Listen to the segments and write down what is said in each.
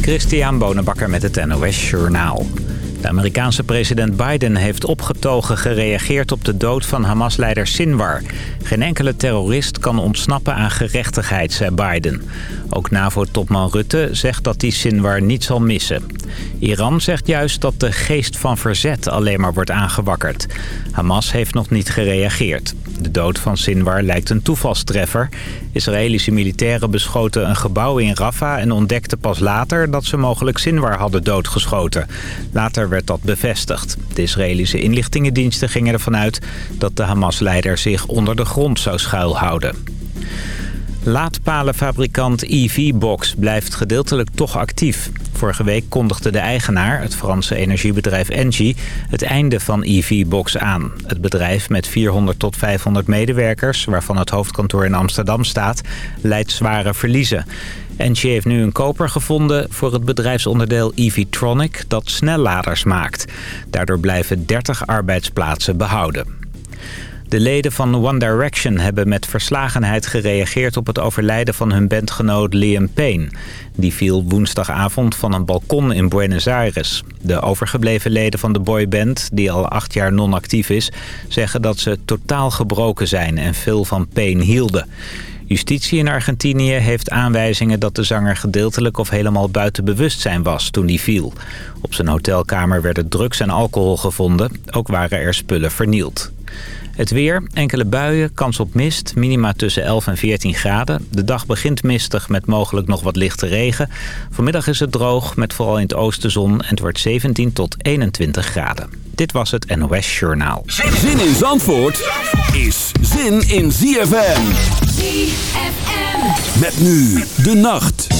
Christian Bonenbakker met het NOS Journaal. De Amerikaanse president Biden heeft opgetogen gereageerd op de dood van Hamas-leider Sinwar. Geen enkele terrorist kan ontsnappen aan gerechtigheid, zei Biden. Ook NAVO-topman Rutte zegt dat hij Sinwar niet zal missen. Iran zegt juist dat de geest van verzet alleen maar wordt aangewakkerd. Hamas heeft nog niet gereageerd. De dood van Sinwar lijkt een toevalstreffer. Israëlische militairen beschoten een gebouw in Rafah en ontdekten pas later dat ze mogelijk Sinwar hadden doodgeschoten. Later werd dat bevestigd. De Israëlische inlichtingendiensten gingen ervan uit dat de Hamas-leider zich onder de grond zou schuilhouden. Laadpalenfabrikant EV-Box blijft gedeeltelijk toch actief. Vorige week kondigde de eigenaar, het Franse energiebedrijf Engie, het einde van EV-Box aan. Het bedrijf met 400 tot 500 medewerkers, waarvan het hoofdkantoor in Amsterdam staat, leidt zware verliezen. Engie heeft nu een koper gevonden voor het bedrijfsonderdeel EV-Tronic dat snelladers maakt. Daardoor blijven 30 arbeidsplaatsen behouden. De leden van One Direction hebben met verslagenheid gereageerd op het overlijden van hun bandgenoot Liam Payne. Die viel woensdagavond van een balkon in Buenos Aires. De overgebleven leden van de boyband, die al acht jaar non-actief is, zeggen dat ze totaal gebroken zijn en veel van Payne hielden. Justitie in Argentinië heeft aanwijzingen dat de zanger gedeeltelijk of helemaal buiten bewustzijn was toen hij viel. Op zijn hotelkamer werden drugs en alcohol gevonden, ook waren er spullen vernield. Het weer, enkele buien, kans op mist, minima tussen 11 en 14 graden. De dag begint mistig met mogelijk nog wat lichte regen. Vanmiddag is het droog met vooral in het oosten zon en het wordt 17 tot 21 graden. Dit was het NOS Journaal. Zin in Zandvoort is zin in ZFM. ZFM. Met nu de nacht.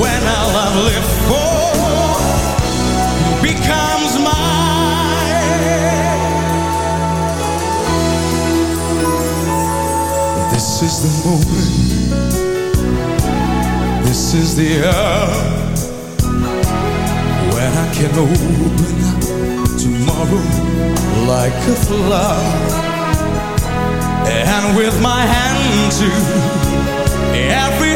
When all I've lived for becomes mine. This is the moment. This is the hour when I can open tomorrow like a flower. And with my hand to plan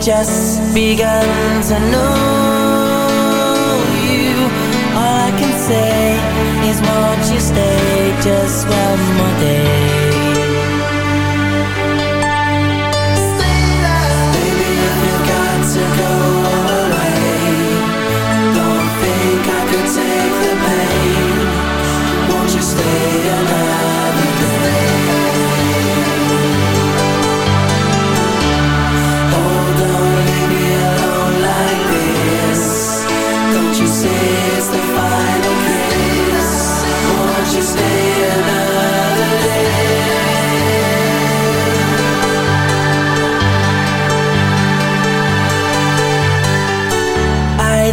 just begun to know you. All I can say is won't you stay just one more day?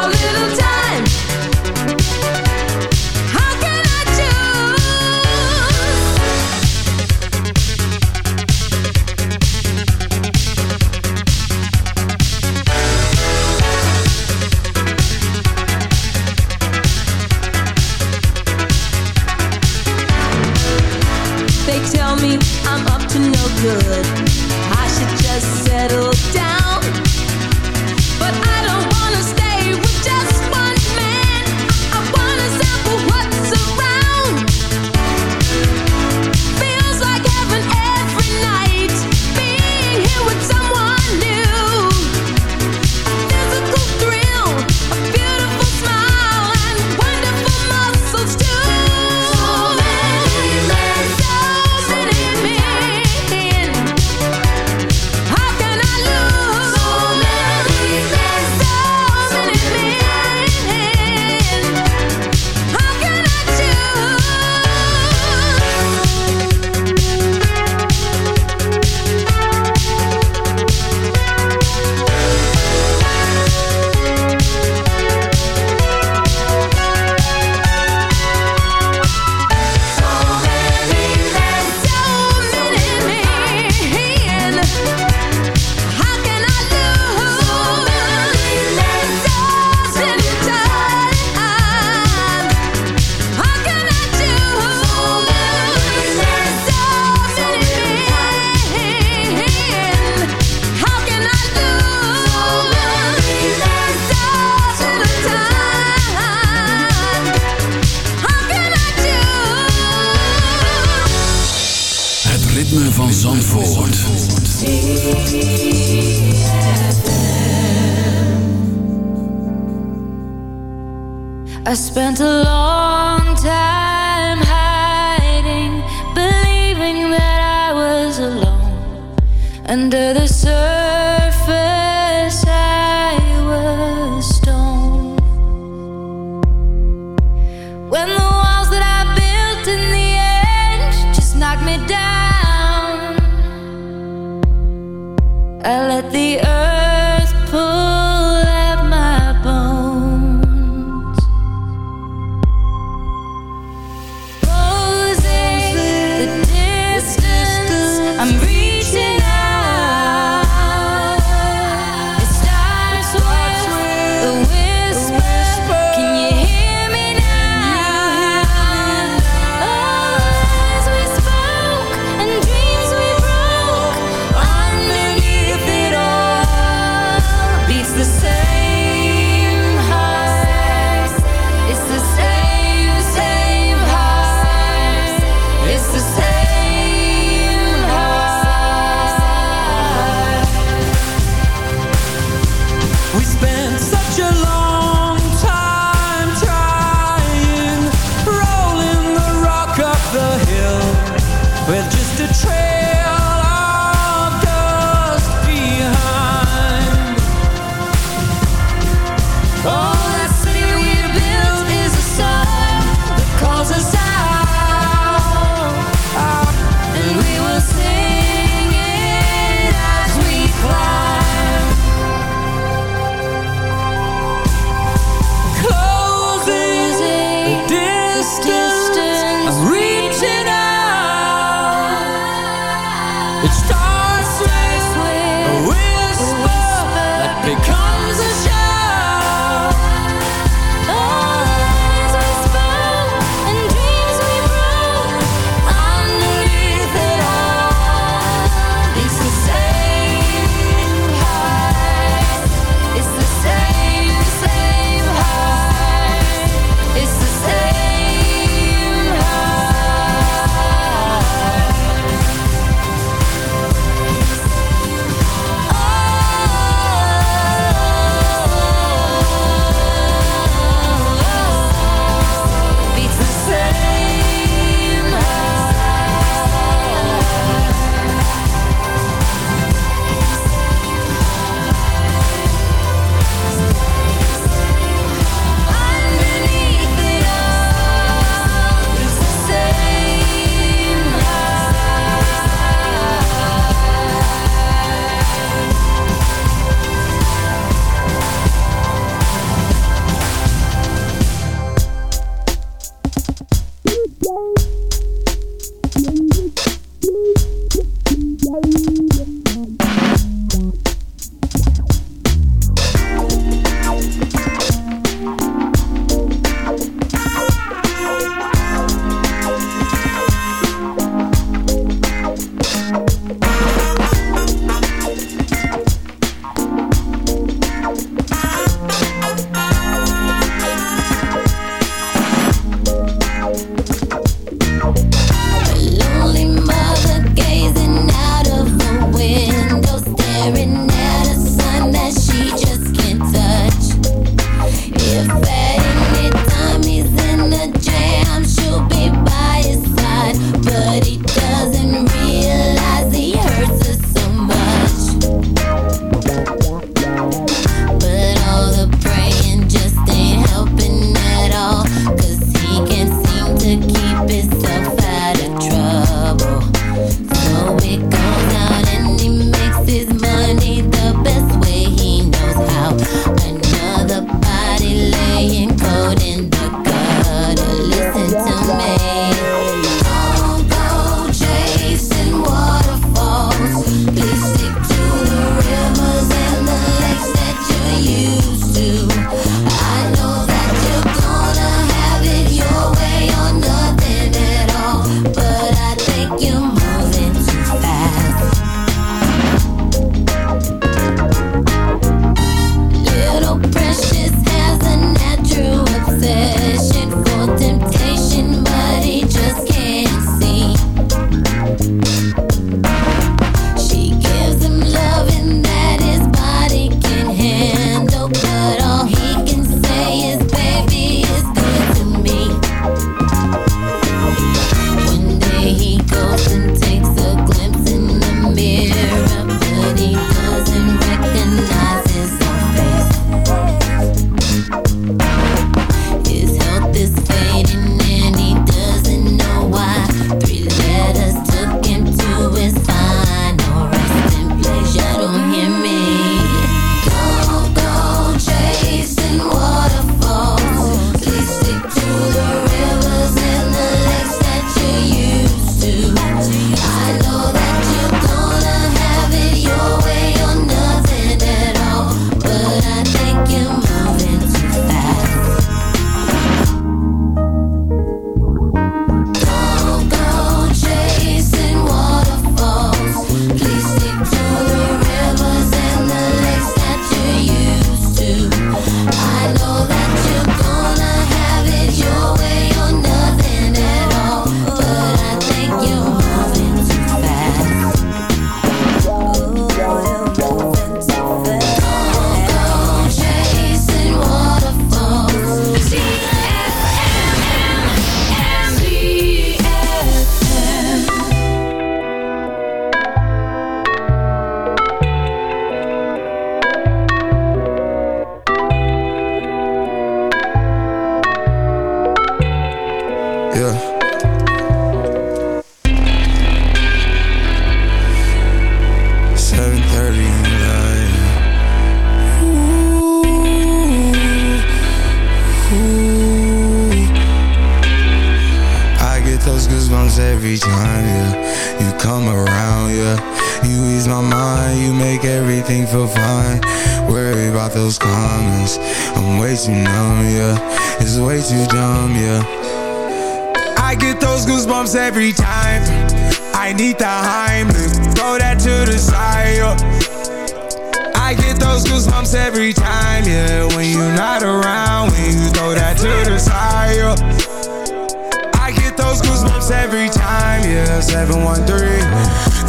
Don't ritme van Zandvoort. I spent a long time hiding, believing that I was alone under the surface.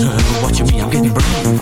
Her, watching me, I'm getting brave.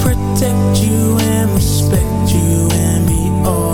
protect you and respect you and be all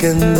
que no